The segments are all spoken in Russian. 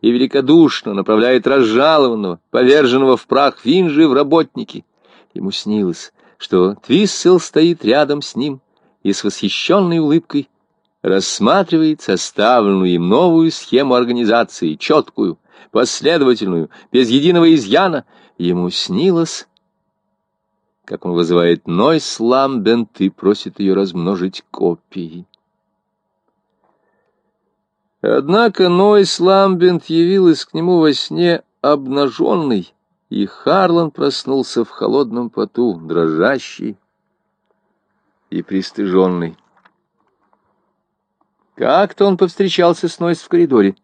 и великодушно направляет разжалованного, поверженного в прах Финжи в работники. Ему снилось, что Твиссел стоит рядом с ним и с восхищенной улыбкой рассматривает составленную им новую схему организации, четкую, последовательную, без единого изъяна. Ему снилось, как он вызывает Нойс Ламбент и просит ее размножить копии. Однако Нойс Ламбент явилась к нему во сне обнаженный, и Харлан проснулся в холодном поту, дрожащий и пристыженный. Как-то он повстречался с Нойс в коридоре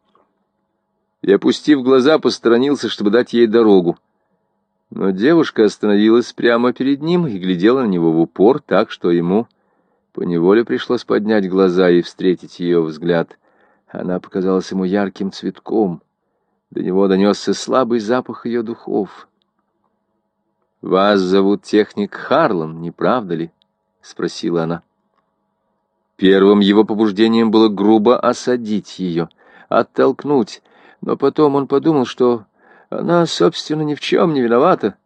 и, опустив глаза, посторонился, чтобы дать ей дорогу. Но девушка остановилась прямо перед ним и глядела на него в упор так, что ему поневоле пришлось поднять глаза и встретить ее взгляд. Она показалась ему ярким цветком. До него донесся слабый запах ее духов. «Вас зовут техник Харлан, не правда ли?» — спросила она. Первым его побуждением было грубо осадить ее, оттолкнуть, но потом он подумал, что она, собственно, ни в чем не виновата.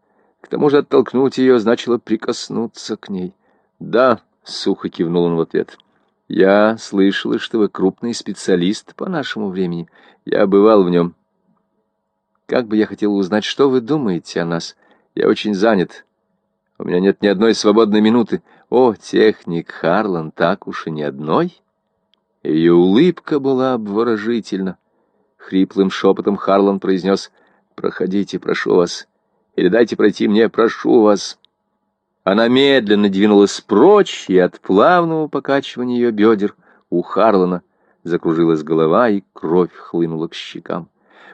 К тому же оттолкнуть ее значило прикоснуться к ней. «Да», — сухо кивнул он в ответ, — «я слышала, что вы крупный специалист по нашему времени. Я бывал в нем. Как бы я хотел узнать, что вы думаете о нас. Я очень занят. У меня нет ни одной свободной минуты. О, техник Харлан, так уж и ни одной». Ее улыбка была обворожительна. Хриплым шепотом Харлан произнес — «Проходите, прошу вас, или дайте пройти мне, прошу вас». Она медленно двинулась прочь, и от плавного покачивания ее бедер у Харлана закружилась голова, и кровь хлынула к щекам.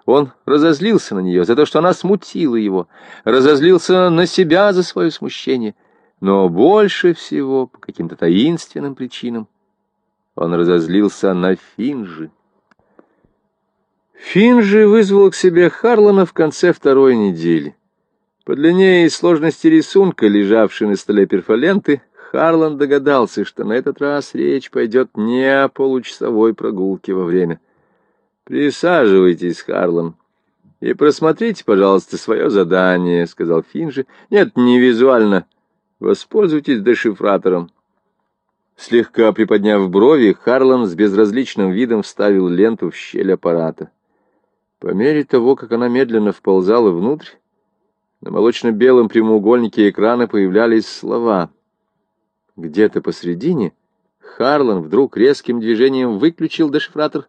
Он разозлился на нее за то, что она смутила его, разозлился на себя за свое смущение, но больше всего, по каким-то таинственным причинам, он разозлился на Финжи. Финджи вызвал к себе Харлана в конце второй недели. По длине и сложности рисунка, лежавшей на столе перфоленты, Харлан догадался, что на этот раз речь пойдет не о получасовой прогулке во время. «Присаживайтесь, Харлан, и просмотрите, пожалуйста, свое задание», — сказал Финджи. «Нет, не визуально. Воспользуйтесь дешифратором». Слегка приподняв брови, Харлан с безразличным видом вставил ленту в щель аппарата. По мере того, как она медленно вползала внутрь, на молочно-белом прямоугольнике экрана появлялись слова. Где-то посредине Харлан вдруг резким движением выключил дешифратор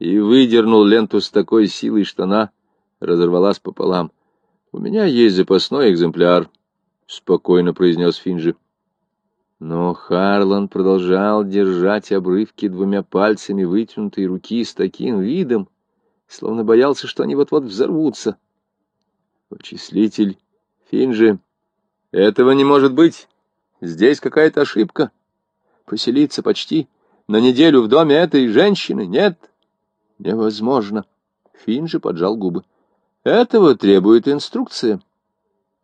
и выдернул ленту с такой силой, что она разорвалась пополам. «У меня есть запасной экземпляр», — спокойно произнес Финджи. Но Харлан продолжал держать обрывки двумя пальцами вытянутой руки с таким видом, словно боялся, что они вот-вот взорвутся. Вычислитель Финджи. Этого не может быть. Здесь какая-то ошибка. Поселиться почти на неделю в доме этой женщины? Нет, невозможно. Финджи поджал губы. Этого требует инструкция.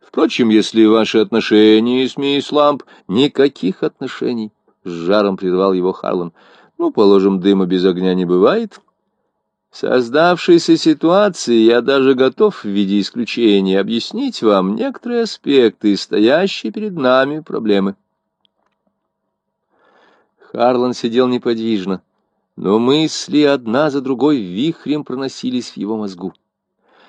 Впрочем, если ваши отношения с мисс Ламп... Никаких отношений, — с жаром прервал его Харлан. Ну, положим, дыма без огня не бывает. — в создавшейся ситуации я даже готов в виде исключения объяснить вам некоторые аспекты стоящие перед нами проблемы. Харлан сидел неподвижно, но мысли одна за другой вихрем проносились в его мозгу.